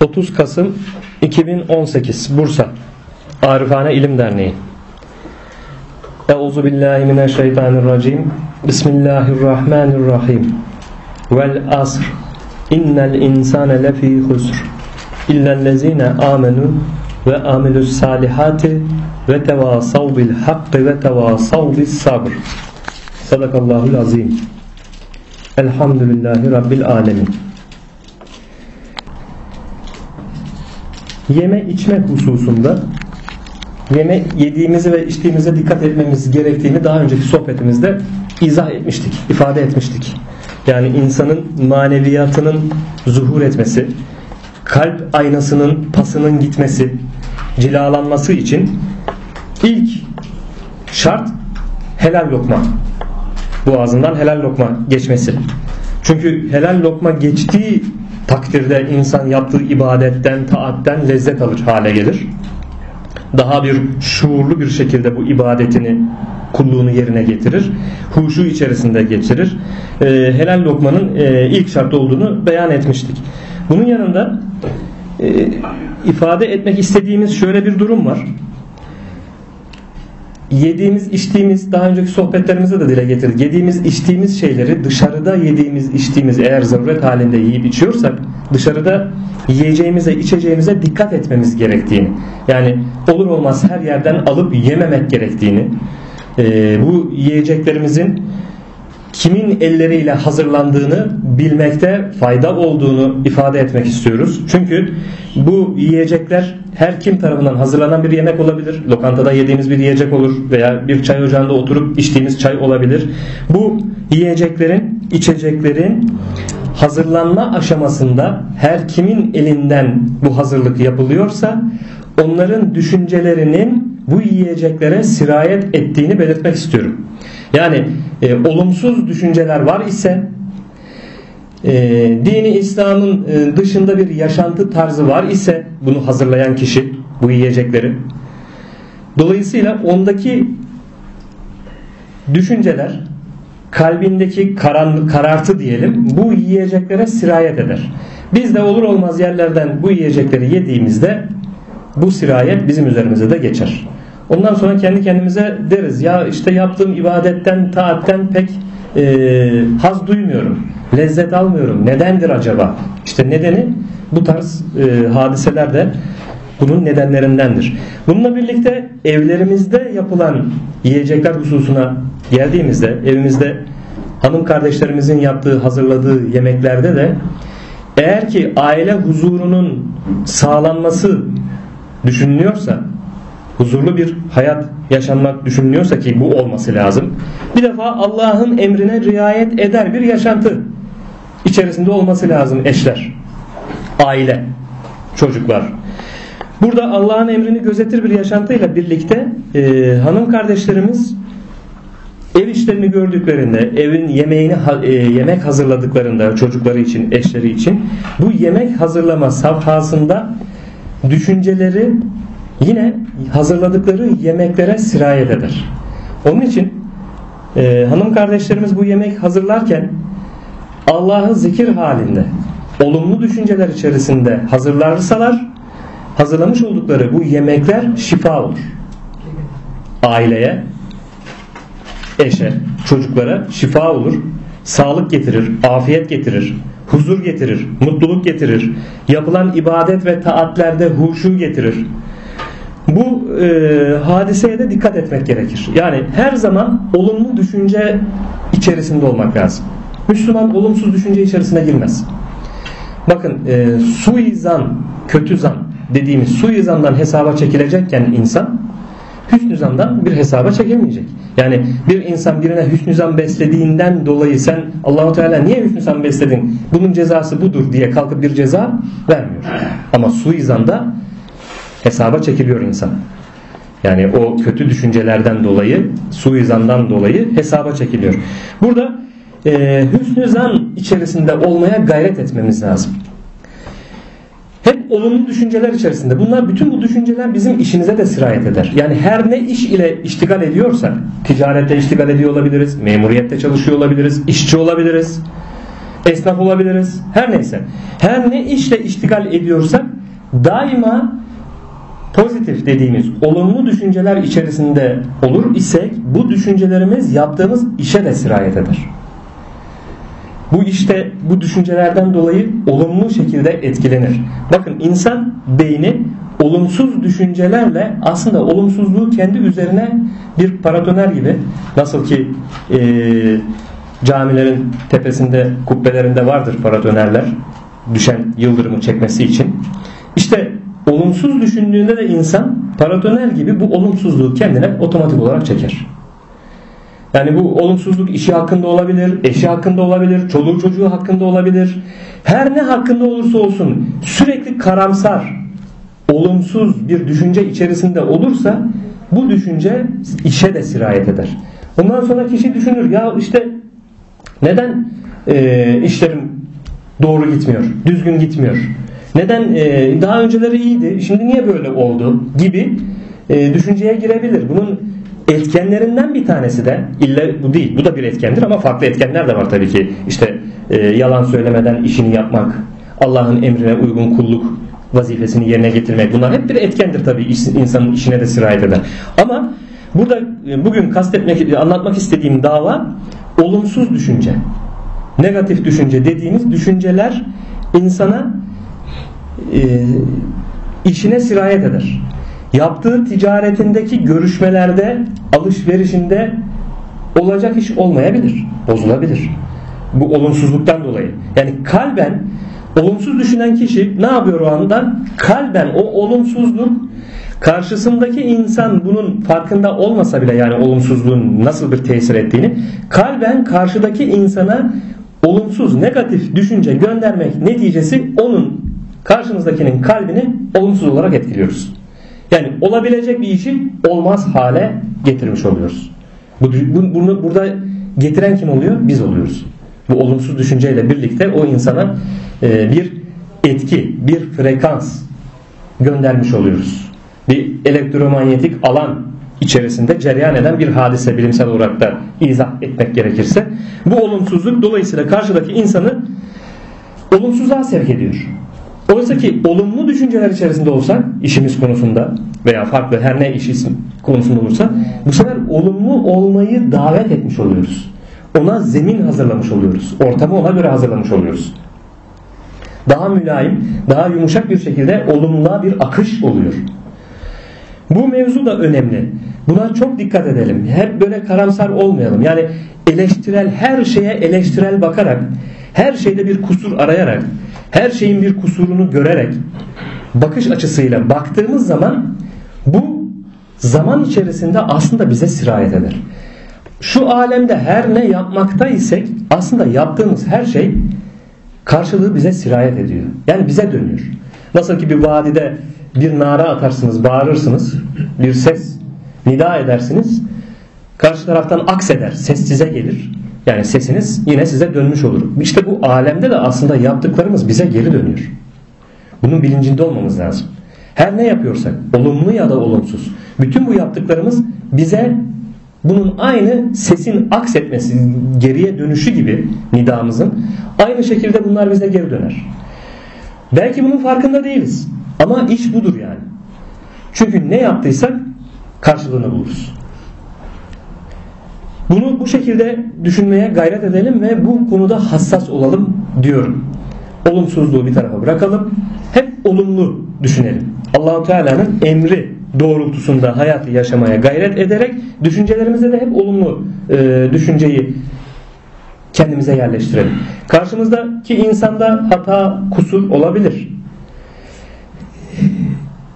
30 Kasım 2018 Bursa. Arifane İlim Derneği. Euzu billahi mineşşeytanirracim. Bismillahirrahmanirrahim. Vel asr. İnnel insane lefî husr. İllellezine amenu ve amilus salihati ve tevasav bil hakkı ve tevasav bis sabr. Sadakallahul azim. Elhamdülillahi Rabbil alemin yeme içme hususunda yeme yediğimizi ve içtiğimize dikkat etmemiz gerektiğini daha önceki sohbetimizde izah etmiştik, ifade etmiştik. Yani insanın maneviyatının zuhur etmesi, kalp aynasının pasının gitmesi, cilalanması için ilk şart helal lokma. Boğazından helal lokma geçmesi. Çünkü helal lokma geçtiği takdirde insan yaptığı ibadetten, taatten lezzet alır hale gelir. Daha bir şuurlu bir şekilde bu ibadetini, kulluğunu yerine getirir. Huşu içerisinde geçirir. E, helal lokmanın e, ilk şart olduğunu beyan etmiştik. Bunun yanında e, ifade etmek istediğimiz şöyle bir durum var yediğimiz içtiğimiz daha önceki sohbetlerimizde de dile getirdik. Yediğimiz içtiğimiz şeyleri dışarıda yediğimiz içtiğimiz eğer zaruret halinde yiyip içiyorsak dışarıda yiyeceğimize içeceğimize dikkat etmemiz gerektiğini yani olur olmaz her yerden alıp yememek gerektiğini e, bu yiyeceklerimizin kimin elleriyle hazırlandığını bilmekte fayda olduğunu ifade etmek istiyoruz. Çünkü bu yiyecekler her kim tarafından hazırlanan bir yemek olabilir. Lokantada yediğimiz bir yiyecek olur veya bir çay ocağında oturup içtiğimiz çay olabilir. Bu yiyeceklerin, içeceklerin hazırlanma aşamasında her kimin elinden bu hazırlık yapılıyorsa onların düşüncelerinin bu yiyeceklere sirayet ettiğini belirtmek istiyorum. Yani e, olumsuz düşünceler var ise e, dini İslam'ın e, dışında bir yaşantı tarzı var ise bunu hazırlayan kişi bu yiyecekleri dolayısıyla ondaki düşünceler kalbindeki karan, karartı diyelim bu yiyeceklere sirayet eder. Biz de olur olmaz yerlerden bu yiyecekleri yediğimizde bu sirayet bizim üzerimize de geçer. Ondan sonra kendi kendimize deriz ya işte yaptığım ibadetten, taatten pek e, haz duymuyorum. Lezzet almıyorum. Nedendir acaba? İşte nedeni bu tarz e, hadiseler de bunun nedenlerindendir. Bununla birlikte evlerimizde yapılan yiyecekler hususuna geldiğimizde evimizde hanım kardeşlerimizin yaptığı hazırladığı yemeklerde de eğer ki aile huzurunun sağlanması düşünülüyorsa huzurlu bir hayat yaşanmak düşünülüyorsa ki bu olması lazım. Bir defa Allah'ın emrine riayet eder bir yaşantı içerisinde olması lazım eşler, aile, çocuklar. Burada Allah'ın emrini gözetir bir yaşantıyla birlikte e, hanım kardeşlerimiz ev işlerini gördüklerinde, evin yemeğini e, yemek hazırladıklarında çocukları için, eşleri için bu yemek hazırlama safhasında düşünceleri yine hazırladıkları yemeklere sirayet eder. Onun için e, hanım kardeşlerimiz bu yemek hazırlarken Allah'ı zikir halinde olumlu düşünceler içerisinde hazırlarsalar hazırlamış oldukları bu yemekler şifa olur. Aileye, eşe, çocuklara şifa olur. Sağlık getirir, afiyet getirir, huzur getirir, mutluluk getirir. Yapılan ibadet ve taatlerde huşu getirir. Bu e, hadiseye de dikkat etmek gerekir. Yani her zaman olumlu düşünce içerisinde olmak lazım. Müslüman olumsuz düşünce içerisine girmez. Bakın e, suizan, kötü zan dediğimiz suizandan hesaba çekilecekken insan hüsnü zandan bir hesaba çekilmeyecek. Yani bir insan birine hüsnü zan beslediğinden dolayı sen Allahu Teala niye hüsnü zan besledin? Bunun cezası budur diye kalkıp bir ceza vermiyor. Ama suizanda hesaba çekiliyor insan. Yani o kötü düşüncelerden dolayı, suizandan dolayı hesaba çekiliyor. Burada e, hüsnü zan içerisinde olmaya gayret etmemiz lazım. Hep olumlu düşünceler içerisinde. Bunlar bütün bu düşünceler bizim işimize de sirayet eder. Yani her ne iş ile iştigal ediyorsak, ticarette iştigal ediyor olabiliriz, memuriyette çalışıyor olabiliriz, işçi olabiliriz, esnaf olabiliriz. Her neyse. Her ne işle iştigal ediyorsak daima pozitif dediğimiz olumlu düşünceler içerisinde olur isek bu düşüncelerimiz yaptığımız işe de sirayet eder. Bu işte bu düşüncelerden dolayı olumlu şekilde etkilenir. Bakın insan beyni olumsuz düşüncelerle aslında olumsuzluğu kendi üzerine bir paratoner gibi nasıl ki e, camilerin tepesinde kubbelerinde vardır paratonerler düşen yıldırımı çekmesi için. İşte olumsuz düşündüğünde de insan paratoner gibi bu olumsuzluğu kendine otomatik olarak çeker. Yani bu olumsuzluk işi hakkında olabilir, eşi hakkında olabilir, çoluğu çocuğu hakkında olabilir. Her ne hakkında olursa olsun sürekli karamsar, olumsuz bir düşünce içerisinde olursa bu düşünce işe de sirayet eder. Ondan sonra kişi düşünür ya işte neden e, işlerim doğru gitmiyor, düzgün gitmiyor? Neden e, daha önceleri iyiydi, şimdi niye böyle oldu gibi e, düşünceye girebilir. Bunun etkenlerinden bir tanesi de illa bu değil, bu da bir etkendir ama farklı etkenler de var tabii ki. İşte e, yalan söylemeden işini yapmak, Allah'ın emrine uygun kulluk vazifesini yerine getirmek bunlar hep bir etkendir tabii insanın işine de sirayet eder. Ama burada bugün kastetmek, anlatmak istediğim dava olumsuz düşünce. Negatif düşünce dediğimiz düşünceler insana işine sirayet eder. Yaptığı ticaretindeki görüşmelerde, alışverişinde olacak iş olmayabilir, bozulabilir. Bu olumsuzluktan dolayı. Yani kalben olumsuz düşünen kişi ne yapıyor o anda? Kalben o olumsuzluk karşısındaki insan bunun farkında olmasa bile yani olumsuzluğun nasıl bir tesir ettiğini kalben karşıdaki insana olumsuz negatif düşünce göndermek neticesi onun karşımızdakinin kalbini olumsuz olarak etkiliyoruz. Yani olabilecek bir işi olmaz hale getirmiş oluyoruz. Bu, bunu burada getiren kim oluyor? Biz oluyoruz. Bu olumsuz düşünceyle birlikte o insana e, bir etki, bir frekans göndermiş oluyoruz. Bir elektromanyetik alan içerisinde cereyan eden bir hadise bilimsel olarak da izah etmek gerekirse bu olumsuzluk dolayısıyla karşıdaki insanı olumsuzluğa sevk ediyor. Oysa ki olumlu düşünceler içerisinde olsak işimiz konusunda veya farklı her ne iş konusunda olursa bu sefer olumlu olmayı davet etmiş oluyoruz. Ona zemin hazırlamış oluyoruz. Ortamı ona göre hazırlamış oluyoruz. Daha mülayim, daha yumuşak bir şekilde olumluğa bir akış oluyor. Bu mevzu da önemli. Buna çok dikkat edelim. Hep böyle karamsar olmayalım. Yani eleştirel her şeye eleştirel bakarak, her şeyde bir kusur arayarak, her şeyin bir kusurunu görerek bakış açısıyla baktığımız zaman bu zaman içerisinde aslında bize sirayet eder. Şu alemde her ne yapmakta isek aslında yaptığımız her şey karşılığı bize sirayet ediyor. Yani bize dönüyor. Nasıl ki bir vadide bir nara atarsınız, bağırırsınız, bir ses nida edersiniz. Karşı taraftan akseder, ses size gelir. Yani sesiniz yine size dönmüş olur. İşte bu alemde de aslında yaptıklarımız bize geri dönüyor. Bunun bilincinde olmamız lazım. Her ne yapıyorsak, olumlu ya da olumsuz, bütün bu yaptıklarımız bize bunun aynı sesin aksetmesi, geriye dönüşü gibi nidamızın aynı şekilde bunlar bize geri döner. Belki bunun farkında değiliz. Ama iş budur yani. Çünkü ne yaptıysak karşılığını buluruz. Bunu bu şekilde düşünmeye gayret edelim ve bu konuda hassas olalım diyorum. Olumsuzluğu bir tarafa bırakalım. Hep olumlu düşünelim. Allahu Teala'nın emri doğrultusunda hayatı yaşamaya gayret ederek düşüncelerimize de hep olumlu e, düşünceyi kendimize yerleştirelim. Karşımızdaki insanda hata, kusur olabilir.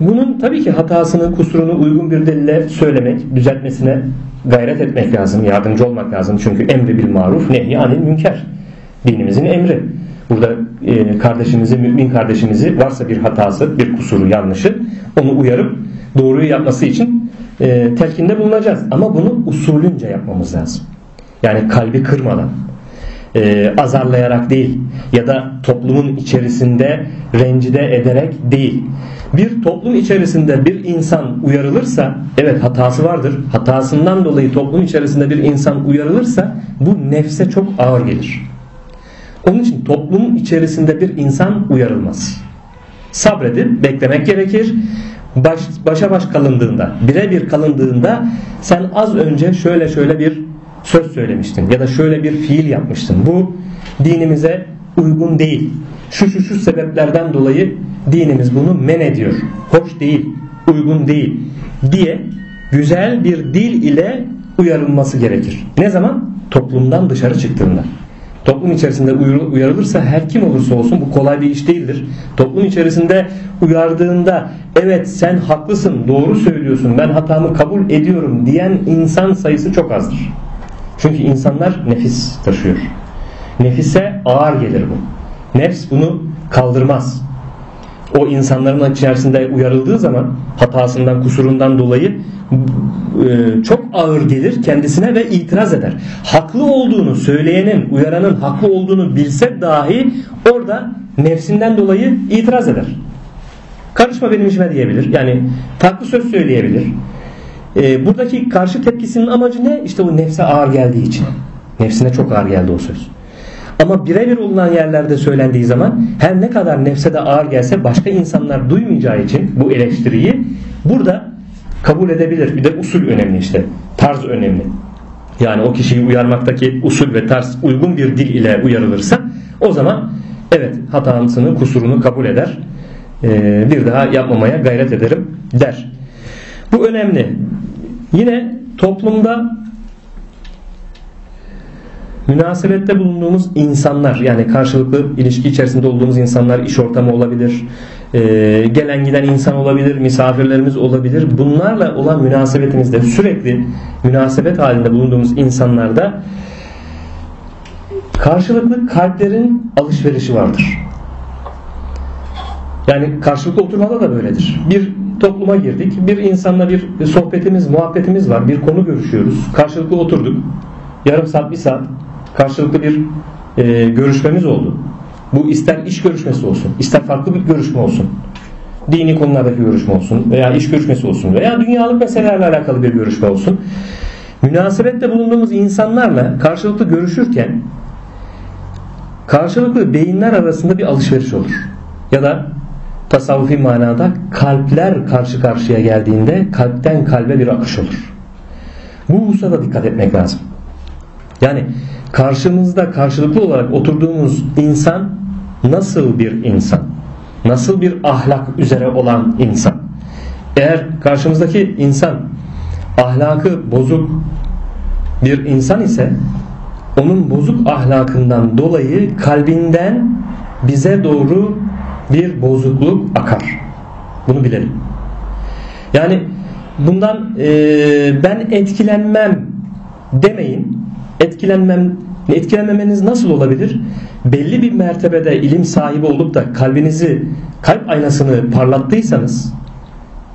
Bunun tabii ki hatasını, kusurunu uygun bir delille söylemek, düzeltmesine gayret etmek lazım, yardımcı olmak lazım. Çünkü emri bil maruf, nehi anil münker. Dinimizin emri. Burada e, kardeşimizi, mümin kardeşimizi varsa bir hatası, bir kusuru, yanlışı onu uyarıp doğruyu yapması için e, telkinde bulunacağız. Ama bunu usulünce yapmamız lazım. Yani kalbi kırmadan, e, azarlayarak değil ya da toplumun içerisinde rencide ederek değil. Bir toplum içerisinde bir insan uyarılırsa evet hatası vardır. Hatasından dolayı toplum içerisinde bir insan uyarılırsa bu nefse çok ağır gelir. Onun için toplumun içerisinde bir insan uyarılmaz. Sabredip beklemek gerekir. Baş, başa baş kalındığında, birebir kalındığında sen az önce şöyle şöyle bir söz söylemiştin ya da şöyle bir fiil yapmıştın. Bu dinimize uygun değil. Şu şu şu sebeplerden dolayı dinimiz bunu men ediyor. Hoş değil, uygun değil diye güzel bir dil ile uyarılması gerekir. Ne zaman? Toplumdan dışarı çıktığında. Toplum içerisinde uyarılırsa her kim olursa olsun bu kolay bir iş değildir. Toplum içerisinde uyardığında evet sen haklısın doğru söylüyorsun ben hatamı kabul ediyorum diyen insan sayısı çok azdır. Çünkü insanlar nefis taşıyor. Nefise ağır gelir bu. Nefs bunu kaldırmaz. O insanların içerisinde uyarıldığı zaman hatasından, kusurundan dolayı e, çok ağır gelir kendisine ve itiraz eder. Haklı olduğunu söyleyenin, uyaranın haklı olduğunu bilse dahi orada nefsinden dolayı itiraz eder. Karışma benim işime diyebilir. Yani farklı söz söyleyebilir. E, buradaki karşı tepkisinin amacı ne? İşte o nefse ağır geldiği için. Nefsine çok ağır geldi o söz. Ama birebir olunan yerlerde söylendiği zaman her ne kadar nefse de ağır gelse başka insanlar duymayacağı için bu eleştiriyi burada kabul edebilir. Bir de usul önemli işte. Tarz önemli. Yani o kişiyi uyarmaktaki usul ve tarz uygun bir dil ile uyarılırsa o zaman evet hatasını, kusurunu kabul eder. Bir daha yapmamaya gayret ederim der. Bu önemli. Yine toplumda münasebette bulunduğumuz insanlar yani karşılıklı ilişki içerisinde olduğumuz insanlar iş ortamı olabilir e, gelen giden insan olabilir misafirlerimiz olabilir. Bunlarla olan münasebetimizde sürekli münasebet halinde bulunduğumuz insanlarda karşılıklı kalplerin alışverişi vardır. Yani karşılıklı oturmada da böyledir. Bir topluma girdik bir insanla bir sohbetimiz muhabbetimiz var bir konu görüşüyoruz. Karşılıklı oturduk. Yarım saat bir saat karşılıklı bir e, görüşmemiz oldu. Bu ister iş görüşmesi olsun, ister farklı bir görüşme olsun. Dini konulardaki görüşme olsun veya iş görüşmesi olsun veya dünyalık meselelerle alakalı bir görüşme olsun. Münasebette bulunduğumuz insanlarla karşılıklı görüşürken karşılıklı beyinler arasında bir alışveriş olur. Ya da tasavvufi manada kalpler karşı karşıya geldiğinde kalpten kalbe bir akış olur. Bu hususa da dikkat etmek lazım. Yani karşımızda karşılıklı olarak oturduğumuz insan nasıl bir insan? Nasıl bir ahlak üzere olan insan? Eğer karşımızdaki insan ahlakı bozuk bir insan ise onun bozuk ahlakından dolayı kalbinden bize doğru bir bozukluk akar. Bunu bilelim. Yani bundan e, ben etkilenmem demeyin etkilenmem etkilenmemeniz nasıl olabilir? Belli bir mertebede ilim sahibi olup da kalbinizi kalp aynasını parlattıysanız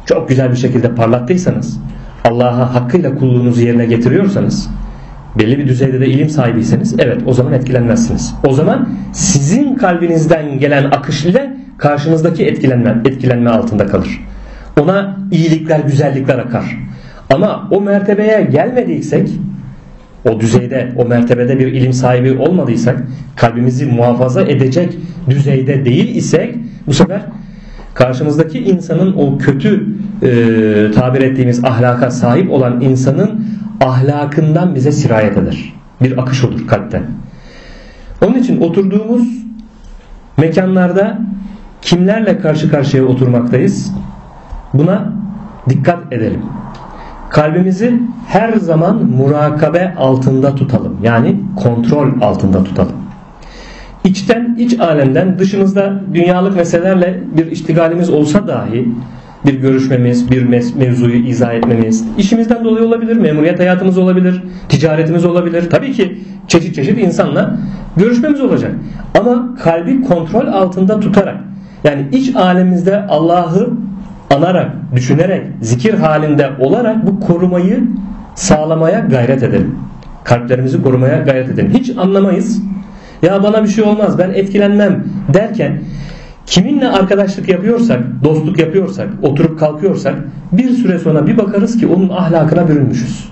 çok güzel bir şekilde parlattıysanız Allah'a hakkıyla kulluğunuzu yerine getiriyorsanız belli bir düzeyde de ilim sahibiyseniz evet o zaman etkilenmezsiniz. O zaman sizin kalbinizden gelen akış ile karşınızdaki etkilenme, etkilenme altında kalır. Ona iyilikler, güzellikler akar. Ama o mertebeye gelmediysek o düzeyde, o mertebede bir ilim sahibi olmadıysak, kalbimizi muhafaza edecek düzeyde değil isek bu sefer karşımızdaki insanın o kötü e, tabir ettiğimiz ahlaka sahip olan insanın ahlakından bize sirayet eder. Bir akış olur kalpten. Onun için oturduğumuz mekanlarda kimlerle karşı karşıya oturmaktayız? Buna dikkat edelim kalbimizi her zaman murakabe altında tutalım. Yani kontrol altında tutalım. İçten, iç alemden dışımızda dünyalık meselelerle bir iştigalimiz olsa dahi bir görüşmemiz, bir mevzuyu izah etmemiz, işimizden dolayı olabilir, memuriyet hayatımız olabilir, ticaretimiz olabilir. Tabii ki çeşit çeşit insanla görüşmemiz olacak. Ama kalbi kontrol altında tutarak yani iç alemimizde Allah'ı anarak, düşünerek, zikir halinde olarak bu korumayı sağlamaya gayret edelim. Kalplerimizi korumaya gayret edelim. Hiç anlamayız. Ya bana bir şey olmaz ben etkilenmem derken kiminle arkadaşlık yapıyorsak, dostluk yapıyorsak, oturup kalkıyorsak bir süre sonra bir bakarız ki onun ahlakına bürünmüşüz.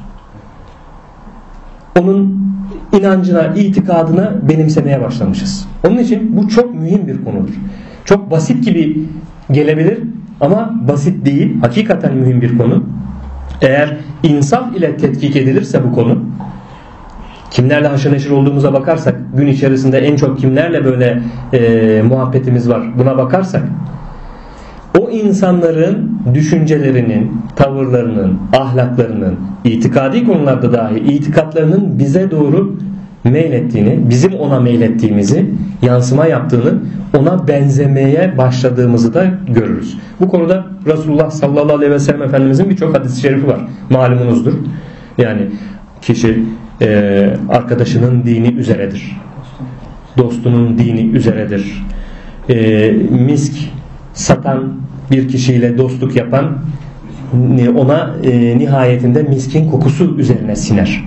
Onun inancına, itikadına benimsemeye başlamışız. Onun için bu çok mühim bir konudur. Çok basit gibi gelebilir ama basit değil. Hakikaten mühim bir konu. Eğer insaf ile tetkik edilirse bu konu kimlerle haşır neşir olduğumuza bakarsak gün içerisinde en çok kimlerle böyle e, muhabbetimiz var buna bakarsak o insanların düşüncelerinin, tavırlarının, ahlaklarının, itikadi konularda dahi itikatlarının bize doğru meylettiğini, bizim ona meylettiğimizi, yansıma yaptığını, ona benzemeye başladığımızı da görürüz. Bu konuda Resulullah sallallahu aleyhi ve sellem Efendimizin birçok hadis-i şerifi var. Malumunuzdur. Yani kişi e, arkadaşının dini üzeredir. Dostunun dini üzeredir. E, misk satan bir kişiyle dostluk yapan ona e, nihayetinde miskin kokusu üzerine siner.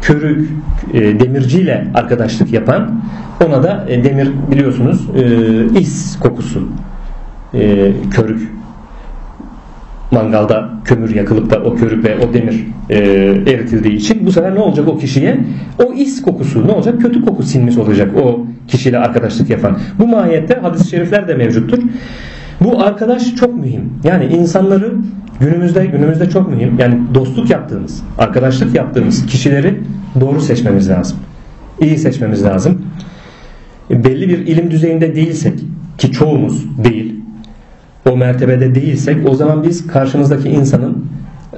Körük e, demirciyle arkadaşlık yapan ona da e, demir biliyorsunuz e, is kokusu e, körük mangalda kömür yakılıp da o körük ve o demir e, eritildiği için bu sefer ne olacak o kişiye? O is kokusu ne olacak? Kötü koku sinmiş olacak o kişiyle arkadaşlık yapan. Bu mahiyette hadis-i şerifler de mevcuttur. Bu arkadaş çok mühim. Yani insanları günümüzde günümüzde çok mühim. Yani dostluk yaptığımız, arkadaşlık yaptığımız kişileri doğru seçmemiz lazım. İyi seçmemiz lazım. Belli bir ilim düzeyinde değilsek ki çoğumuz değil o mertebede değilsek o zaman biz karşımızdaki insanın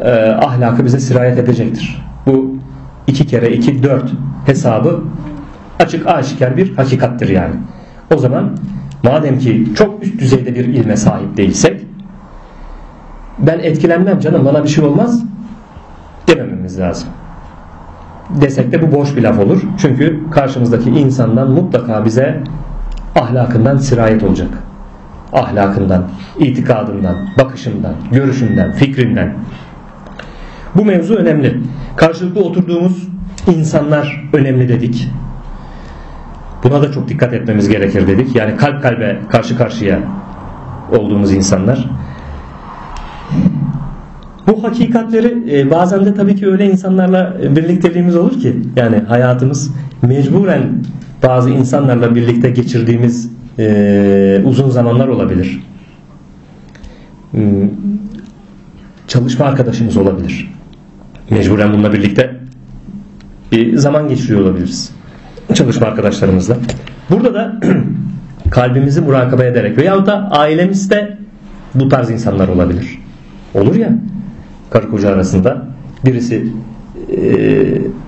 e, ahlakı bize sirayet edecektir. Bu iki kere iki dört hesabı açık aşikar bir hakikattir yani. O zaman madem ki çok üst düzeyde bir ilme sahip değilsek ben etkilenmem canım bana bir şey olmaz demememiz lazım. Desek de bu boş bir laf olur. Çünkü karşımızdaki insandan mutlaka bize ahlakından sirayet olacak ahlakından, itikadından, bakışından, görüşünden, fikrinden. Bu mevzu önemli. Karşılıklı oturduğumuz insanlar önemli dedik. Buna da çok dikkat etmemiz gerekir dedik. Yani kalp kalbe karşı karşıya olduğumuz insanlar. Bu hakikatleri e, bazen de tabii ki öyle insanlarla birlikteliğimiz olur ki yani hayatımız mecburen bazı insanlarla birlikte geçirdiğimiz e, uzun zamanlar olabilir. Hmm, çalışma arkadaşımız olabilir. Mecburen bununla birlikte bir zaman geçiriyor olabiliriz. Çalışma arkadaşlarımızla. Burada da kalbimizi murakabe ederek veyahut da ailemizde bu tarz insanlar olabilir. Olur ya karı koca arasında birisi e,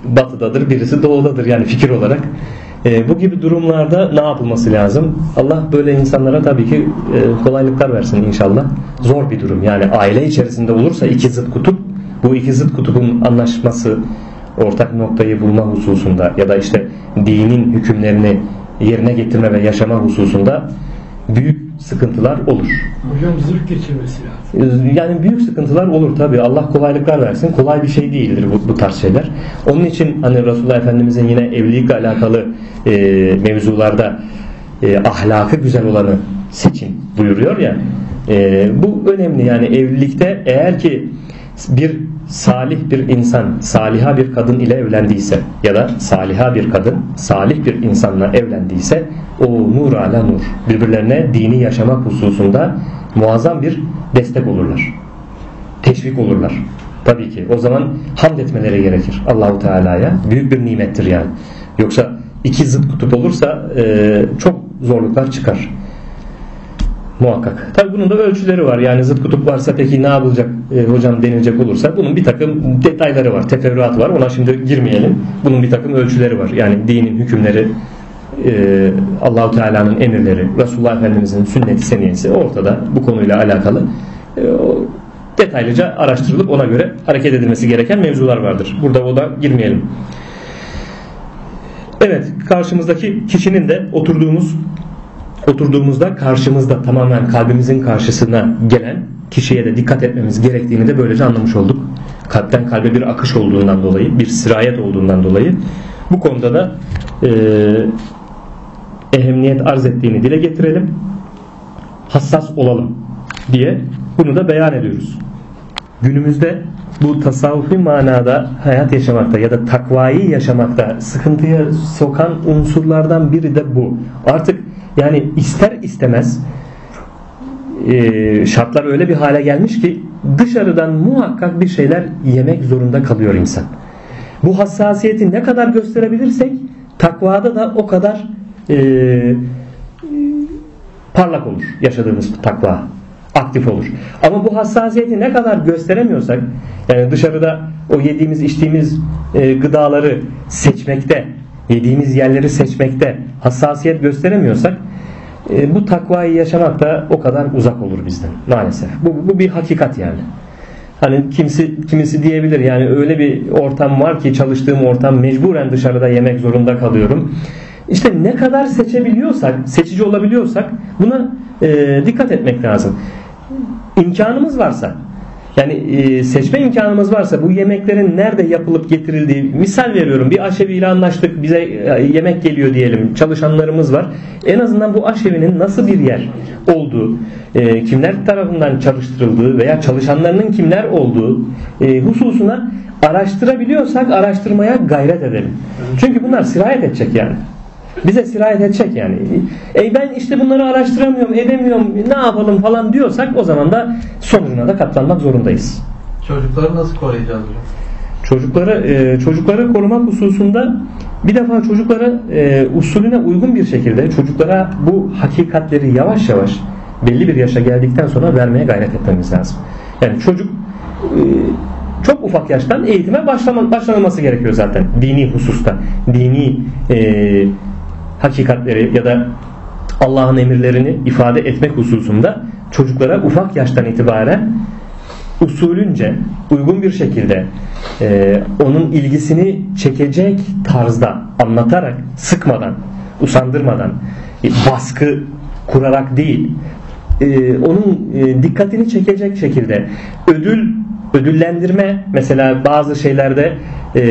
batıdadır birisi doğudadır yani fikir olarak e, bu gibi durumlarda ne yapılması lazım? Allah böyle insanlara tabii ki e, kolaylıklar versin inşallah. Zor bir durum. Yani aile içerisinde olursa iki zıt kutup bu iki zıt kutubun anlaşması ortak noktayı bulma hususunda ya da işte dinin hükümlerini yerine getirme ve yaşama hususunda büyük sıkıntılar olur. Hocam zırh geçirmesi lazım. Yani büyük sıkıntılar olur tabi. Allah kolaylıklar versin. Kolay bir şey değildir bu, bu tarz şeyler. Onun için hani Resulullah Efendimizin yine evlilikle alakalı e, mevzularda e, ahlakı güzel olanı seçin buyuruyor ya. E, bu önemli yani evlilikte eğer ki bir salih bir insan saliha bir kadın ile evlendiyse ya da saliha bir kadın salih bir insanla evlendiyse o nur ala nur birbirlerine dini yaşamak hususunda muazzam bir destek olurlar. Teşvik olurlar. Tabii ki. O zaman hamd etmeleri gerekir Allahu Teala'ya. Büyük bir nimettir yani. Yoksa iki zıt kutup olursa e, çok zorluklar çıkar. Muhakkak. Tabi bunun da ölçüleri var. Yani zıt kutup varsa peki ne yapılacak e, hocam denilecek olursa bunun bir takım detayları var. Teferruat var. Ona şimdi girmeyelim. Bunun bir takım ölçüleri var. Yani dinin hükümleri e, Allahu Teala'nın emirleri, Resulullah Efendimizin sünneti seniyesi ortada bu konuyla alakalı. E, o detaylıca araştırılıp ona göre hareket edilmesi gereken mevzular vardır. Burada o da girmeyelim. Evet, karşımızdaki kişinin de oturduğumuz oturduğumuzda karşımızda tamamen kalbimizin karşısına gelen kişiye de dikkat etmemiz gerektiğini de böylece anlamış olduk. Kalpten kalbe bir akış olduğundan dolayı, bir sirayet olduğundan dolayı bu konuda da e, ehemmiyet arz ettiğini dile getirelim. Hassas olalım diye bunu da beyan ediyoruz. Günümüzde bu tasavvufi manada hayat yaşamakta ya da takvayı yaşamakta sıkıntıya sokan unsurlardan biri de bu. Artık yani ister istemez e, şartlar öyle bir hale gelmiş ki dışarıdan muhakkak bir şeyler yemek zorunda kalıyor insan. Bu hassasiyeti ne kadar gösterebilirsek takvada da o kadar e, parlak olur yaşadığımız takva aktif olur. Ama bu hassasiyeti ne kadar gösteremiyorsak yani dışarıda o yediğimiz içtiğimiz e, gıdaları seçmekte yediğimiz yerleri seçmekte hassasiyet gösteremiyorsak e, bu takvayı yaşamak da o kadar uzak olur bizden maalesef. Bu, bu bir hakikat yani. Hani kimisi kimisi diyebilir yani öyle bir ortam var ki çalıştığım ortam mecburen dışarıda yemek zorunda kalıyorum. İşte ne kadar seçebiliyorsak, seçici olabiliyorsak buna e, dikkat etmek lazım. İmkanımız varsa yani e, seçme imkanımız varsa bu yemeklerin nerede yapılıp getirildiği misal veriyorum bir aşeviyle anlaştık bize e, yemek geliyor diyelim çalışanlarımız var. En azından bu aşevinin nasıl bir yer olduğu e, kimler tarafından çalıştırıldığı veya çalışanlarının kimler olduğu e, hususuna araştırabiliyorsak araştırmaya gayret edelim. Çünkü bunlar sirayet edecek yani. Bize sirayet edecek yani. E ben işte bunları araştıramıyorum, edemiyorum, ne yapalım falan diyorsak o zaman da sonucuna da katlanmak zorundayız. Çocukları nasıl koruyacağız hocam? Çocukları e, çocukları korumak hususunda bir defa çocuklara e, usulüne uygun bir şekilde çocuklara bu hakikatleri yavaş yavaş belli bir yaşa geldikten sonra vermeye gayret etmemiz lazım. Yani çocuk e, çok ufak yaştan eğitime başlama, başlanılması gerekiyor zaten dini hususta. Dini e, hakikatleri ya da Allah'ın emirlerini ifade etmek hususunda çocuklara ufak yaştan itibaren usulünce uygun bir şekilde e, onun ilgisini çekecek tarzda anlatarak sıkmadan usandırmadan e, baskı kurarak değil e, onun e, dikkatini çekecek şekilde ödül ödüllendirme mesela bazı şeylerde e,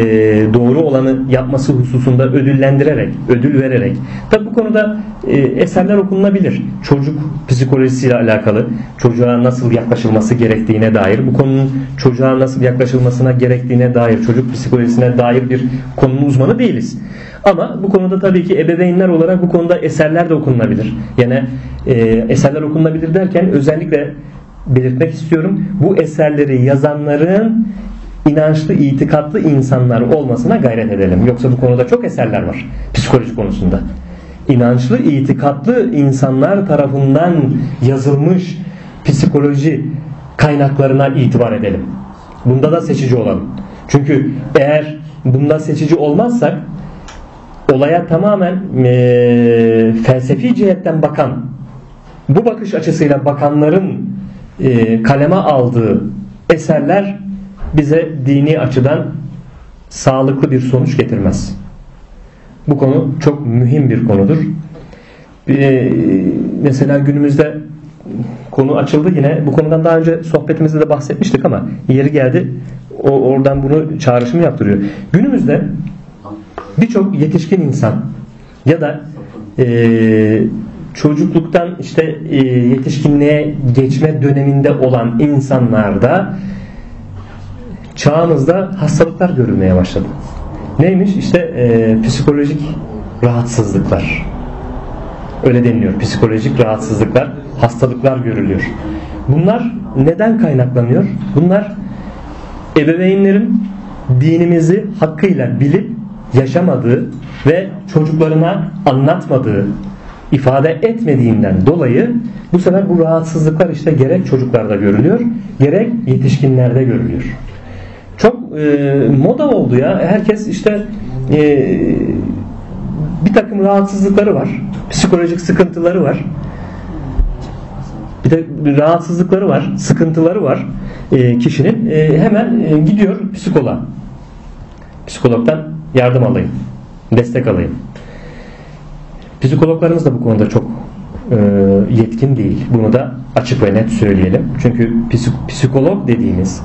doğru olanı yapması hususunda ödüllendirerek, ödül vererek. Tabi bu konuda e, eserler okunabilir. Çocuk psikolojisiyle alakalı, çocuğa nasıl yaklaşılması gerektiğine dair, bu konunun çocuğa nasıl yaklaşılmasına gerektiğine dair, çocuk psikolojisine dair bir konunun uzmanı değiliz. Ama bu konuda tabii ki ebeveynler olarak bu konuda eserler de okunabilir. Yani e, eserler okunabilir derken özellikle belirtmek istiyorum. Bu eserleri yazanların inançlı, itikatlı insanlar olmasına gayret edelim. Yoksa bu konuda çok eserler var psikoloji konusunda. İnançlı, itikatlı insanlar tarafından yazılmış psikoloji kaynaklarına itibar edelim. Bunda da seçici olalım. Çünkü eğer bunda seçici olmazsak olaya tamamen e, felsefi cihetten bakan bu bakış açısıyla bakanların e, kaleme aldığı eserler bize dini açıdan sağlıklı bir sonuç getirmez. Bu konu çok mühim bir konudur. Ee, mesela günümüzde konu açıldı yine. Bu konudan daha önce sohbetimizde de bahsetmiştik ama yeri geldi. O oradan bunu çağrışım yaptırıyor. Günümüzde birçok yetişkin insan ya da e, çocukluktan işte e, yetişkinliğe geçme döneminde olan insanlarda çağımızda hastalıklar görülmeye başladı. Neymiş? İşte e, psikolojik rahatsızlıklar. Öyle deniliyor. Psikolojik rahatsızlıklar, hastalıklar görülüyor. Bunlar neden kaynaklanıyor? Bunlar ebeveynlerin dinimizi hakkıyla bilip yaşamadığı ve çocuklarına anlatmadığı, ifade etmediğinden dolayı bu sefer bu rahatsızlıklar işte gerek çocuklarda görülüyor, gerek yetişkinlerde görülüyor çok e, moda oldu ya. Herkes işte e, bir takım rahatsızlıkları var. Psikolojik sıkıntıları var. Bir de rahatsızlıkları var, sıkıntıları var e, kişinin. E, hemen e, gidiyor psikoloğa. Psikologdan yardım alayım. Destek alayım. Psikologlarımız da bu konuda çok e, yetkin değil. Bunu da açık ve net söyleyelim. Çünkü psikolog dediğimiz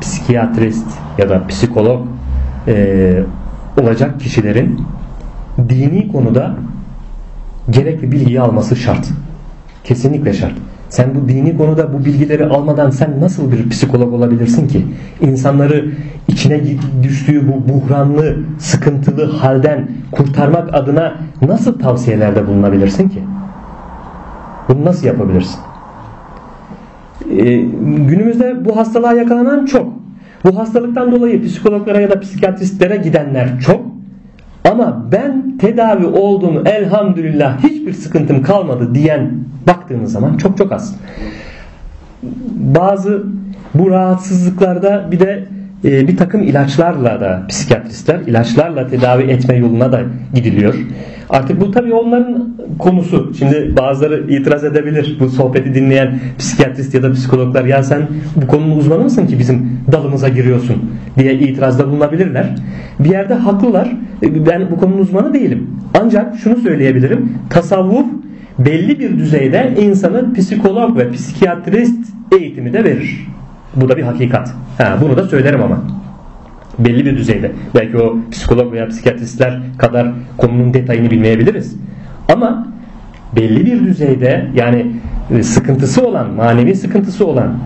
psikiyatrist ya da psikolog e, olacak kişilerin dini konuda gerekli bilgiyi alması şart. Kesinlikle şart. Sen bu dini konuda bu bilgileri almadan sen nasıl bir psikolog olabilirsin ki? İnsanları içine düştüğü bu buhranlı, sıkıntılı halden kurtarmak adına nasıl tavsiyelerde bulunabilirsin ki? Bunu nasıl yapabilirsin? Ee, günümüzde bu hastalığa yakalanan çok. Bu hastalıktan dolayı psikologlara ya da psikiyatristlere gidenler çok. Ama ben tedavi oldum elhamdülillah hiçbir sıkıntım kalmadı diyen baktığınız zaman çok çok az. Bazı bu rahatsızlıklarda bir de e, bir takım ilaçlarla da psikiyatristler ilaçlarla tedavi etme yoluna da gidiliyor. Artık bu tabii onların konusu. Şimdi bazıları itiraz edebilir. Bu sohbeti dinleyen psikiyatrist ya da psikologlar ya sen bu konunun uzmanı mısın ki bizim dalımıza giriyorsun diye itirazda bulunabilirler. Bir yerde haklılar. E, ben bu konunun uzmanı değilim. Ancak şunu söyleyebilirim. Tasavvuf belli bir düzeyde insanın psikolog ve psikiyatrist eğitimi de verir. Bu da bir hakikat. Ha, bunu da söylerim ama. Belli bir düzeyde. Belki o psikolog veya psikiyatristler kadar konunun detayını bilmeyebiliriz. Ama belli bir düzeyde yani e, sıkıntısı olan, manevi sıkıntısı olan,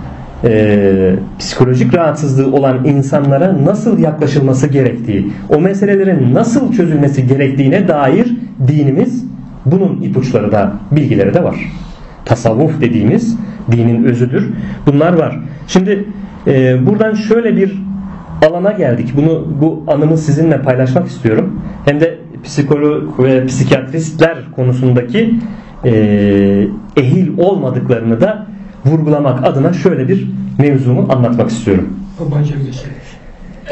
e, psikolojik rahatsızlığı olan insanlara nasıl yaklaşılması gerektiği, o meselelerin nasıl çözülmesi gerektiğine dair dinimiz bunun ipuçları da, bilgileri de var. Tasavvuf dediğimiz dinin özüdür. Bunlar var. Şimdi e, buradan şöyle bir alana geldik. Bunu bu anımı sizinle paylaşmak istiyorum. Hem de psikolog ve psikiyatristler konusundaki e, ehil olmadıklarını da vurgulamak adına şöyle bir mevzumu anlatmak istiyorum.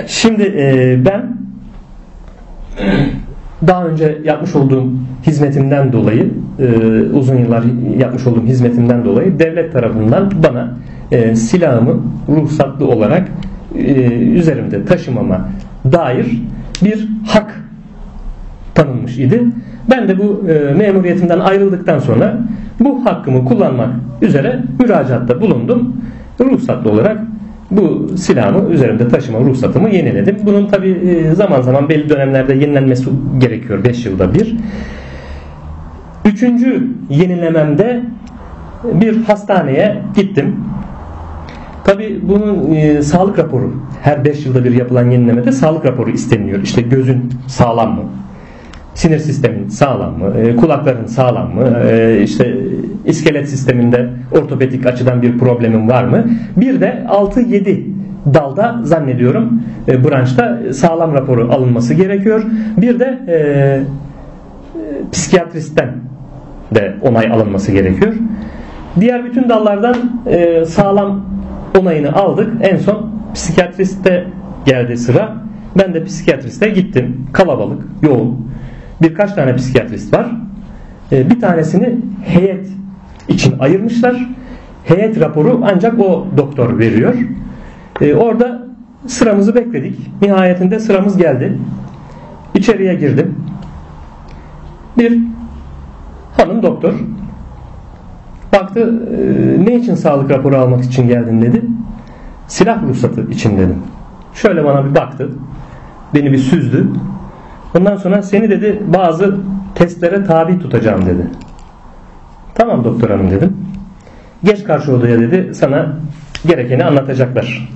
Şimdi e, ben daha önce yapmış olduğum hizmetimden dolayı e, uzun yıllar yapmış olduğum hizmetimden dolayı devlet tarafından bana e, silahımı ruhsatlı olarak üzerimde taşımama dair bir hak tanınmış idi. Ben de bu e, memuriyetimden ayrıldıktan sonra bu hakkımı kullanmak üzere müracaatta bulundum. Ruhsatlı olarak bu silahımı üzerimde taşıma ruhsatımı yeniledim. Bunun tabi e, zaman zaman belli dönemlerde yenilenmesi gerekiyor 5 yılda bir. Üçüncü yenilememde bir hastaneye gittim. Tabi bunun e, sağlık raporu her 5 yılda bir yapılan yenilemede sağlık raporu isteniyor. İşte gözün sağlam mı? Sinir sistemin sağlam mı? E, kulakların sağlam mı? E, işte iskelet sisteminde ortopedik açıdan bir problemin var mı? Bir de 6-7 dalda zannediyorum e, branşta sağlam raporu alınması gerekiyor. Bir de e, psikiyatristten de onay alınması gerekiyor. Diğer bütün dallardan e, sağlam onayını aldık. En son psikiyatriste geldi sıra. Ben de psikiyatriste gittim. Kalabalık, yoğun. Birkaç tane psikiyatrist var. E, bir tanesini heyet için ayırmışlar. Heyet raporu ancak o doktor veriyor. E, orada sıramızı bekledik. Nihayetinde sıramız geldi. İçeriye girdim. Bir hanım doktor baktı e, ne için sağlık raporu almak için geldin dedi. Silah ruhsatı için dedim. Şöyle bana bir baktı. Beni bir süzdü. Ondan sonra seni dedi bazı testlere tabi tutacağım dedi. Tamam doktor hanım dedim. Geç karşı odaya dedi sana gerekeni anlatacaklar.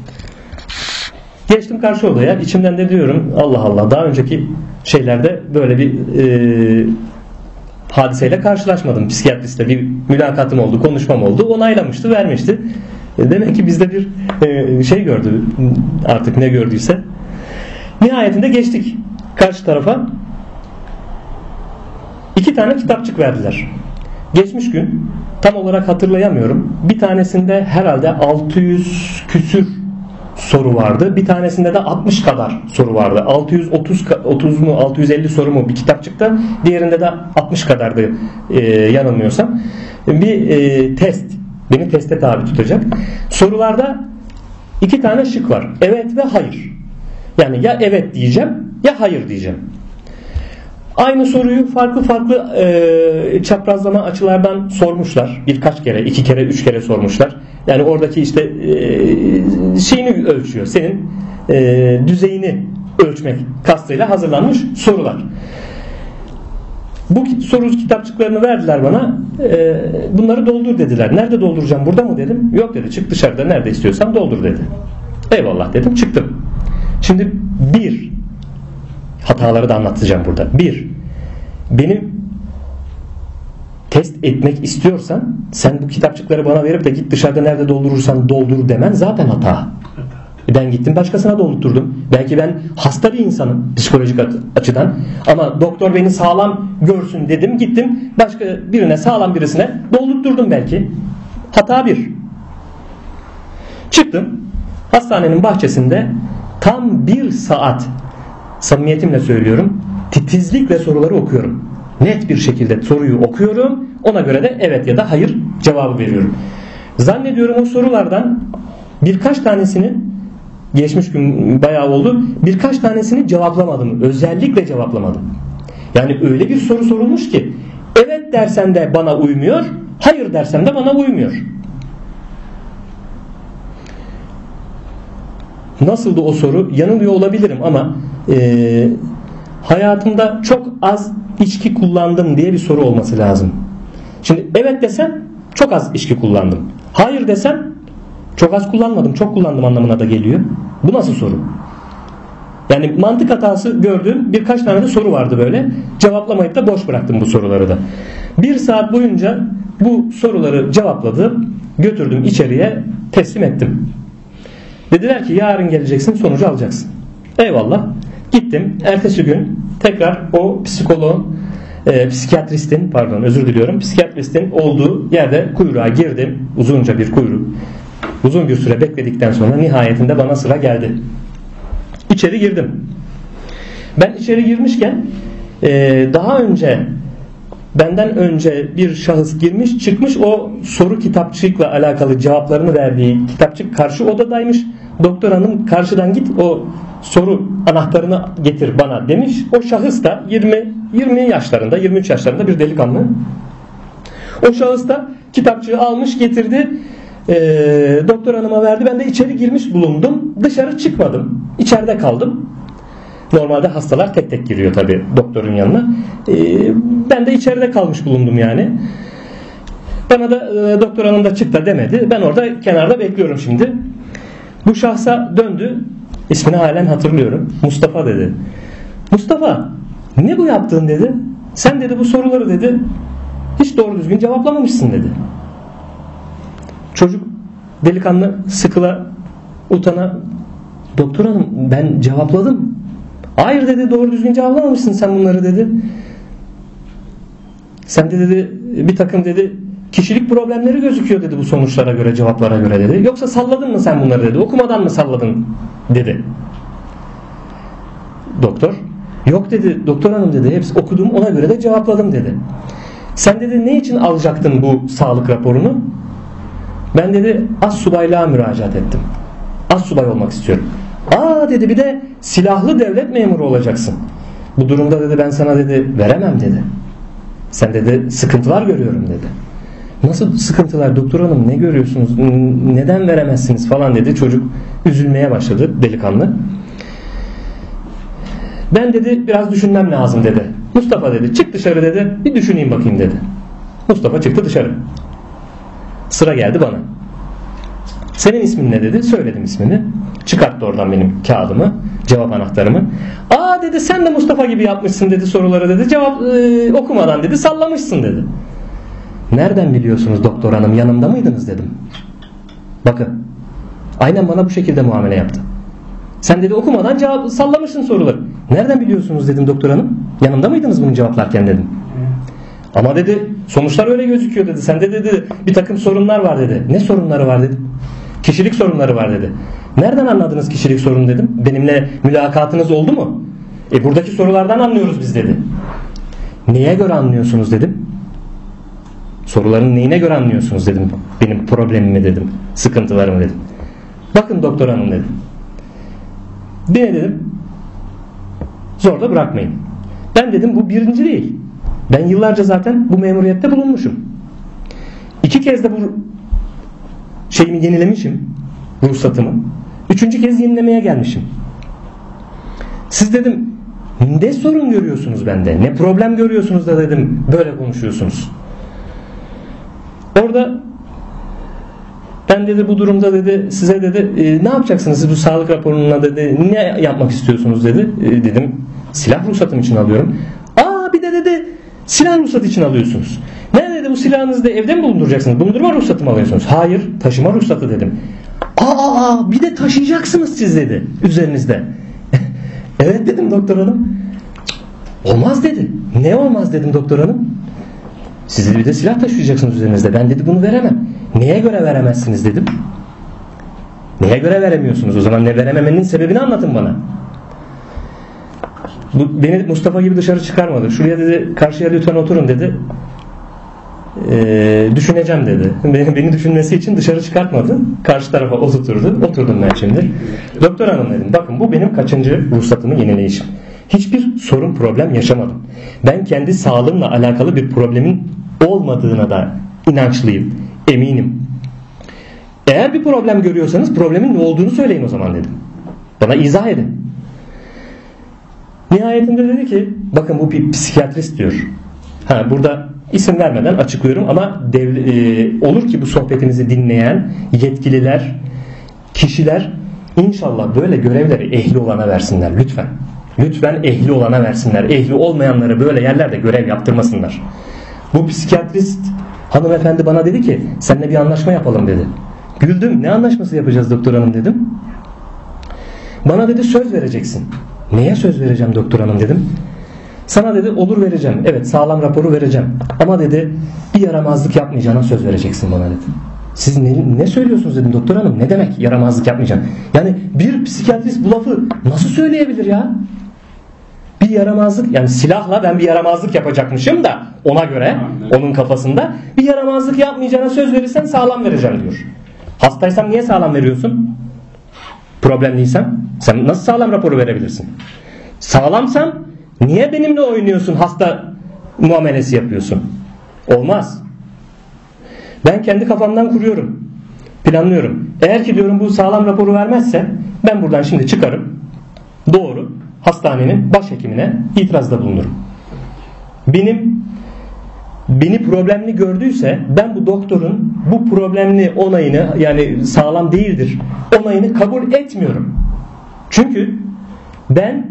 Geçtim karşı odaya. İçimden de diyorum Allah Allah daha önceki şeylerde böyle bir e, hadiseyle karşılaşmadım. Psikiyatristle bir mülakatım oldu, konuşmam oldu. Onaylamıştı, vermişti. E, demek ki bizde bir e, şey gördü artık ne gördüyse. Nihayetinde geçtik karşı tarafa. İki tane kitapçık verdiler. Geçmiş gün tam olarak hatırlayamıyorum. Bir tanesinde herhalde 600 küsür soru vardı. Bir tanesinde de 60 kadar soru vardı. 630 30 mu 650 soru mu bir kitapçıkta. Diğerinde de 60 kadardı e, yanılmıyorsam. Bir e, test. Beni teste tabi tutacak. Sorularda iki tane şık var. Evet ve hayır. Yani ya evet diyeceğim ya hayır diyeceğim. Aynı soruyu farklı farklı e, çaprazlama açılardan sormuşlar. Birkaç kere, iki kere, üç kere sormuşlar. Yani oradaki işte e, şeyini ölçüyor. Senin e, düzeyini ölçmek kastıyla hazırlanmış sorular. Bu soru kitapçıklarını verdiler bana. E, bunları doldur dediler. Nerede dolduracağım? Burada mı dedim. Yok dedi. Çık dışarıda nerede istiyorsan doldur dedi. Eyvallah dedim. Çıktım. Şimdi bir hataları da anlatacağım burada. Bir benim test etmek istiyorsan sen bu kitapçıkları bana verip de git dışarıda nerede doldurursan doldur demen zaten hata. E ben gittim başkasına doldurdum. Belki ben hasta bir insanım psikolojik açıdan. Ama doktor beni sağlam görsün dedim. Gittim başka birine sağlam birisine doldurdum belki. Hata bir. Çıktım. Hastanenin bahçesinde tam bir saat samimiyetimle söylüyorum titizlikle soruları okuyorum. Net bir şekilde soruyu okuyorum. Ona göre de evet ya da hayır cevabı veriyorum. Zannediyorum o sorulardan birkaç tanesini geçmiş gün bayağı oldu. Birkaç tanesini cevaplamadım. Özellikle cevaplamadım. Yani öyle bir soru sorulmuş ki evet dersem de bana uymuyor, hayır dersem de bana uymuyor. Nasıldı o soru? Yanılıyor olabilirim ama e, hayatımda çok az içki kullandım diye bir soru olması lazım. Şimdi evet desem çok az içki kullandım. Hayır desem çok az kullanmadım, çok kullandım anlamına da geliyor. Bu nasıl soru? Yani mantık hatası gördüğüm birkaç tane de soru vardı böyle. Cevaplamayıp da boş bıraktım bu soruları da. Bir saat boyunca bu soruları cevapladım. Götürdüm içeriye teslim ettim. Dediler ki yarın geleceksin sonucu alacaksın. Eyvallah. Gittim. Ertesi gün tekrar o psikoloğun e, psikiyatristin pardon özür diliyorum psikiyatristin olduğu yerde kuyruğa girdim. Uzunca bir kuyruk. Uzun bir süre bekledikten sonra nihayetinde bana sıra geldi. İçeri girdim. Ben içeri girmişken e, daha önce benden önce bir şahıs girmiş çıkmış o soru kitapçıkla alakalı cevaplarını verdiği kitapçık karşı odadaymış. Doktor hanım karşıdan git o soru anahtarını getir bana demiş. O şahıs da 20 20 yaşlarında 23 yaşlarında bir delikanlı. O şahıs da kitapçığı almış getirdi. E, doktor hanıma verdi. Ben de içeri girmiş bulundum. Dışarı çıkmadım. İçeride kaldım. Normalde hastalar tek tek giriyor tabi doktorun yanına. E, ben de içeride kalmış bulundum yani. Bana da e, doktor hanım da çık da demedi. Ben orada kenarda bekliyorum şimdi. Bu şahsa döndü. İsmini halen hatırlıyorum. Mustafa dedi. Mustafa ne bu yaptığın dedi. Sen dedi bu soruları dedi hiç doğru düzgün cevaplamamışsın dedi. Çocuk delikanlı sıkıla utana doktor hanım ben cevapladım. Hayır dedi doğru düzgün cevaplamamışsın sen bunları dedi. Sen de dedi bir takım dedi kişilik problemleri gözüküyor dedi bu sonuçlara göre cevaplara göre dedi. Yoksa salladın mı sen bunları dedi. Okumadan mı salladın dedi. Doktor yok dedi doktor hanım dedi hepsi okudum ona göre de cevapladım dedi. Sen dedi ne için alacaktın bu sağlık raporunu? Ben dedi az subaylığa müracaat ettim. Az subay olmak istiyorum. Aa dedi bir de silahlı devlet memuru olacaksın. Bu durumda dedi ben sana dedi veremem dedi. Sen dedi sıkıntılar görüyorum dedi. Nasıl sıkıntılar doktor hanım ne görüyorsunuz neden veremezsiniz falan dedi çocuk üzülmeye başladı delikanlı. Ben dedi biraz düşünmem lazım dedi. Mustafa dedi çık dışarı dedi bir düşüneyim bakayım dedi. Mustafa çıktı dışarı. Sıra geldi bana. Senin ismin ne dedi? Söyledim ismini. Çıkarttı oradan benim kağıdımı, cevap anahtarımı. Aa dedi sen de Mustafa gibi yapmışsın dedi soruları dedi. Cevap e, okumadan dedi sallamışsın dedi. Nereden biliyorsunuz doktor hanım yanımda mıydınız dedim. Bakın. Aynen bana bu şekilde muamele yaptı. Sen dedi okumadan cevap sallamışsın soruları. Nereden biliyorsunuz dedim doktor hanım. Yanımda mıydınız bunu cevaplarken dedim. Ama dedi sonuçlar öyle gözüküyor dedi. Sende dedi bir takım sorunlar var dedi. Ne sorunları var dedim. Kişilik sorunları var dedi. Nereden anladınız kişilik sorunu dedim. Benimle mülakatınız oldu mu? E buradaki sorulardan anlıyoruz biz dedi. Neye göre anlıyorsunuz dedim. Soruların neyine göre anlıyorsunuz dedim. Benim problemimi dedim. Sıkıntılarımı dedim. Bakın doktor hanım dedim. Ne dedim? Zor da bırakmayın. Ben dedim bu birinci değil. Ben yıllarca zaten bu memuriyette bulunmuşum. İki kez de bu şeyimi yenilemişim. Ruhsatımı. Üçüncü kez yenilemeye gelmişim. Siz dedim Ne sorun görüyorsunuz bende? Ne problem görüyorsunuz da dedim böyle konuşuyorsunuz. Orada ben dedi bu durumda dedi size dedi e, ne yapacaksınız siz bu sağlık raporuna dedi ne yapmak istiyorsunuz dedi. E, dedim silah ruhsatım için alıyorum. Aa bir de dedi silah ruhsatı için alıyorsunuz. Ne dedi bu silahınızı da evde mi bulunduracaksınız? Bulundurma ruhsatı mı alıyorsunuz? Hayır taşıma ruhsatı dedim. Aa, aa bir de taşıyacaksınız siz dedi üzerinizde. evet dedim doktor hanım. Olmaz dedi. Ne olmaz dedim doktor hanım. Siz dedi bir de silah taşıyacaksınız üzerinizde. Ben dedi bunu veremem. Neye göre veremezsiniz dedim. Neye göre veremiyorsunuz? O zaman ne verememenin sebebini anlatın bana. Bu, beni Mustafa gibi dışarı çıkarmadı. Şuraya dedi karşıya lütfen oturun dedi. Ee, düşüneceğim dedi. Beni, beni düşünmesi için dışarı çıkartmadı. Karşı tarafa oturturdu. Oturdum ben şimdi. Doktor hanım dedim. Bakın bu benim kaçıncı ruhsatımı yenileyişim. Hiçbir sorun problem yaşamadım. Ben kendi sağlığımla alakalı bir problemin olmadığına da inançlıyım. Eminim. Eğer bir problem görüyorsanız problemin ne olduğunu söyleyin o zaman dedim. Bana izah edin. Nihayetinde dedi ki bakın bu bir psikiyatrist diyor. Ha, burada isim vermeden açıklıyorum ama dev, e, olur ki bu sohbetimizi dinleyen yetkililer, kişiler inşallah böyle görevleri ehli olana versinler lütfen. Lütfen ehli olana versinler. Ehli olmayanları böyle yerlerde görev yaptırmasınlar. Bu psikiyatrist hanımefendi bana dedi ki seninle bir anlaşma yapalım dedi. Güldüm ne anlaşması yapacağız doktor hanım dedim. Bana dedi söz vereceksin. Neye söz vereceğim doktor hanım dedim. Sana dedi olur vereceğim. Evet sağlam raporu vereceğim. Ama dedi bir yaramazlık yapmayacağına söz vereceksin bana dedi. Siz ne, ne söylüyorsunuz dedim doktor hanım. Ne demek yaramazlık yapmayacağım? Yani bir psikiyatrist bu lafı nasıl söyleyebilir ya? Bir yaramazlık yani silahla ben bir yaramazlık yapacakmışım da ona göre onun kafasında bir yaramazlık yapmayacağına söz verirsen sağlam vereceğim diyor. Hastaysam niye sağlam veriyorsun? Problemliysem sen nasıl sağlam raporu verebilirsin? Sağlamsam niye benimle oynuyorsun hasta muamelesi yapıyorsun? Olmaz. Ben kendi kafamdan kuruyorum. Planlıyorum. Eğer ki diyorum bu sağlam raporu vermezse ben buradan şimdi çıkarım. Doğru. Hastanenin başhekimine itirazda bulunurum. Benim beni problemli gördüyse ben bu doktorun bu problemli onayını yani sağlam değildir onayını kabul etmiyorum. Çünkü ben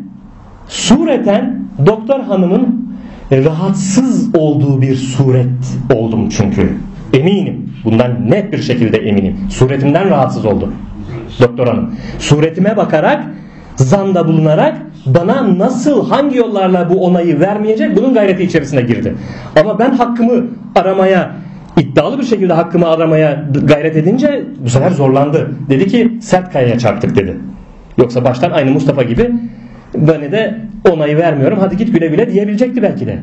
sureten doktor hanımın rahatsız olduğu bir suret oldum çünkü. Eminim. Bundan net bir şekilde eminim. Suretimden rahatsız oldum. Doktor hanım. Suretime bakarak zanda bulunarak bana nasıl hangi yollarla bu onayı vermeyecek bunun gayreti içerisine girdi. Ama ben hakkımı aramaya iddialı bir şekilde hakkımı aramaya gayret edince bu sefer zorlandı. Dedi ki sert kayaya çarptık dedi. Yoksa baştan aynı Mustafa gibi bana de onayı vermiyorum hadi git güle güle diyebilecekti belki de.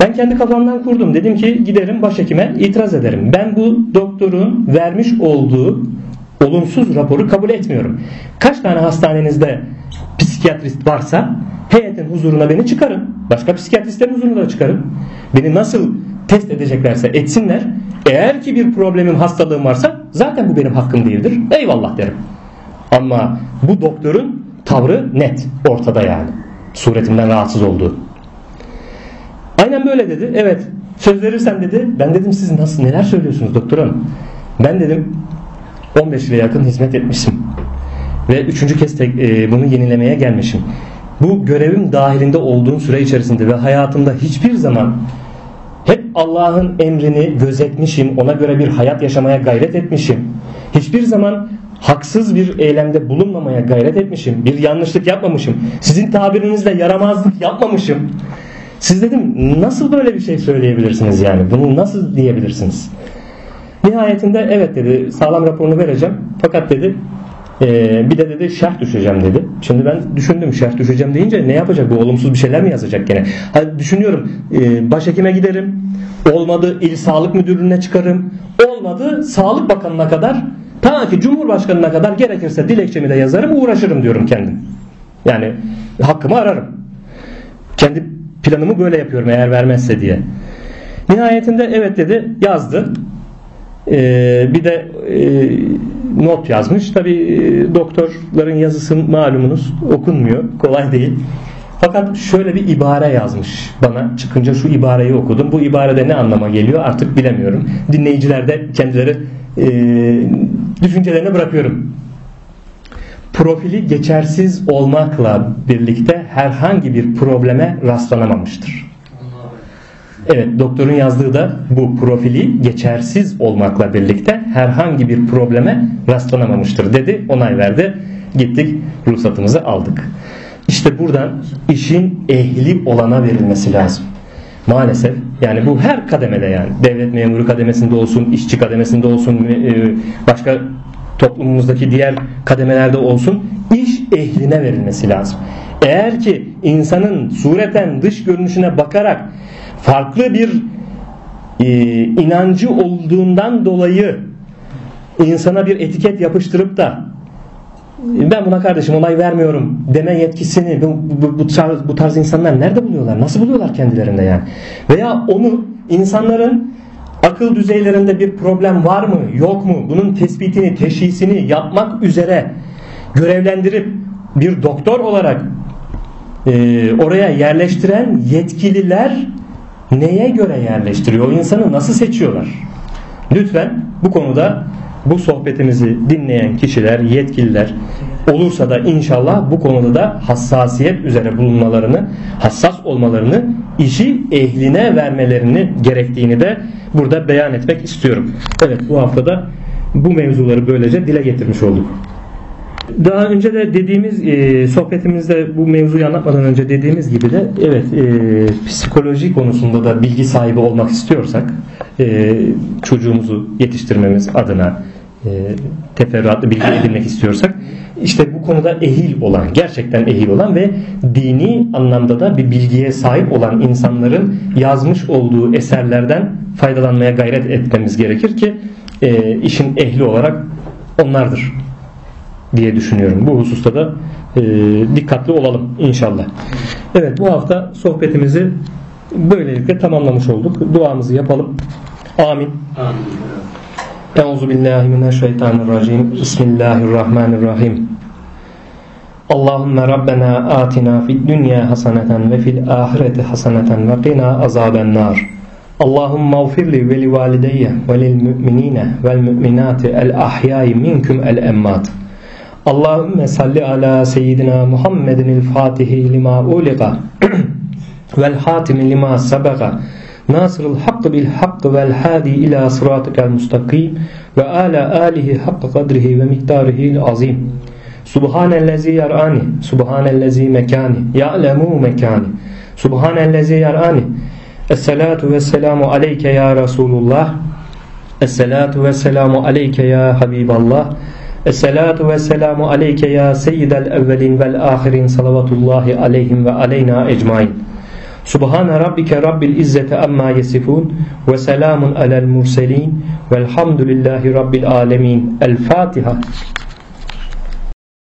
Ben kendi kafamdan kurdum. Dedim ki giderim başhekime itiraz ederim. Ben bu doktorun vermiş olduğu olumsuz raporu kabul etmiyorum. Kaç tane hastanenizde psikiyatrist varsa heyetin huzuruna beni çıkarın. Başka psikiyatristlerin huzuruna da çıkarın. Beni nasıl test edeceklerse etsinler. Eğer ki bir problemim hastalığım varsa zaten bu benim hakkım değildir. Eyvallah derim. Ama bu doktorun tavrı net ortada yani. Suretimden rahatsız olduğu. Aynen böyle dedi. Evet söz verirsem dedi. Ben dedim siz nasıl neler söylüyorsunuz doktor hanım. Ben dedim 15 yıla yakın hizmet etmişim. Ve üçüncü kez tek, e, bunu yenilemeye gelmişim. Bu görevim dahilinde olduğum süre içerisinde ve hayatımda hiçbir zaman hep Allah'ın emrini gözetmişim. Ona göre bir hayat yaşamaya gayret etmişim. Hiçbir zaman haksız bir eylemde bulunmamaya gayret etmişim. Bir yanlışlık yapmamışım. Sizin tabirinizle yaramazlık yapmamışım. Siz dedim nasıl böyle bir şey söyleyebilirsiniz yani? Bunu nasıl diyebilirsiniz? Nihayetinde evet dedi sağlam raporunu vereceğim. Fakat dedi ee, bir de dedi şerh düşeceğim dedi. Şimdi ben düşündüm şerh düşeceğim deyince ne yapacak bu olumsuz bir şeyler mi yazacak gene? Hadi düşünüyorum e, başhekime giderim. Olmadı il sağlık müdürlüğüne çıkarım. Olmadı sağlık bakanına kadar ta ki cumhurbaşkanına kadar gerekirse dilekçemi de yazarım uğraşırım diyorum kendim. Yani hakkımı ararım. Kendi planımı böyle yapıyorum eğer vermezse diye. Nihayetinde evet dedi yazdı. Ee, bir de e, not yazmış. Tabi e, doktorların yazısı malumunuz okunmuyor. Kolay değil. Fakat şöyle bir ibare yazmış bana. Çıkınca şu ibareyi okudum. Bu ibarede ne anlama geliyor artık bilemiyorum. Dinleyiciler de kendileri e, düşüncelerine bırakıyorum. Profili geçersiz olmakla birlikte herhangi bir probleme rastlanamamıştır. Evet doktorun yazdığı da bu profili geçersiz olmakla birlikte herhangi bir probleme rastlanamamıştır dedi. Onay verdi. Gittik ruhsatımızı aldık. İşte buradan işin ehli olana verilmesi lazım. Maalesef yani bu her kademede yani devlet memuru kademesinde olsun, işçi kademesinde olsun, e, başka toplumumuzdaki diğer kademelerde olsun iş ehline verilmesi lazım. Eğer ki insanın sureten dış görünüşüne bakarak farklı bir e, inancı olduğundan dolayı insana bir etiket yapıştırıp da ben buna kardeşim onay vermiyorum deme yetkisini bu, bu, bu, tarz, bu tarz insanlar nerede buluyorlar? Nasıl buluyorlar kendilerinde yani? Veya onu insanların akıl düzeylerinde bir problem var mı yok mu bunun tespitini teşhisini yapmak üzere görevlendirip bir doktor olarak e, oraya yerleştiren yetkililer neye göre yerleştiriyor? O insanı nasıl seçiyorlar? Lütfen bu konuda bu sohbetimizi dinleyen kişiler, yetkililer olursa da inşallah bu konuda da hassasiyet üzere bulunmalarını, hassas olmalarını, işi ehline vermelerini gerektiğini de burada beyan etmek istiyorum. Evet bu haftada bu mevzuları böylece dile getirmiş olduk. Daha önce de dediğimiz e, sohbetimizde bu mevzuyu anlatmadan önce dediğimiz gibi de evet e, psikoloji konusunda da bilgi sahibi olmak istiyorsak e, çocuğumuzu yetiştirmemiz adına e, teferruatlı bilgi edinmek istiyorsak işte bu konuda ehil olan gerçekten ehil olan ve dini anlamda da bir bilgiye sahip olan insanların yazmış olduğu eserlerden faydalanmaya gayret etmemiz gerekir ki e, işin ehli olarak onlardır diye düşünüyorum. Bu hususta da e, dikkatli olalım inşallah. Evet bu hafta sohbetimizi böylelikle tamamlamış olduk. Duamızı yapalım. Amin. Euzu billahi mineşşeytanirracim. Bismillahirrahmanirrahim. Allahümme Rabbena atina fid dünya haseneten ve fil ahireti haseneten ve qina azaben nar. Allahümme mağfirli ve li valideyye ve lil müminine vel müminati el ahyai minkum el emmat. Allahümme salli ala seyyidina Muhammedin il fatihi lima uliqa vel hatimi lima sabaka nasırıl hakkı bil hakkı vel hadi ila sıratikel mustakim ve ala alihi hakkı kadrihi ve miktarihi azim Subhanellezi yarani Subhanellezi mekani Ya'lemu mekani. Subhanellezi yarani. Esselatu vesselamu aleyke ya Resulullah Esselatu vesselamu aleyke ya Habiballah Esselatu ve selamu aleyke ya seyyidel evvelin vel ahirin salavatullahi aleyhim ve aleyna ecmain. Subhane rabbike rabbil izzete amma yesifun ve selamun alel murselin velhamdülillahi rabbil alemin. El Fatiha.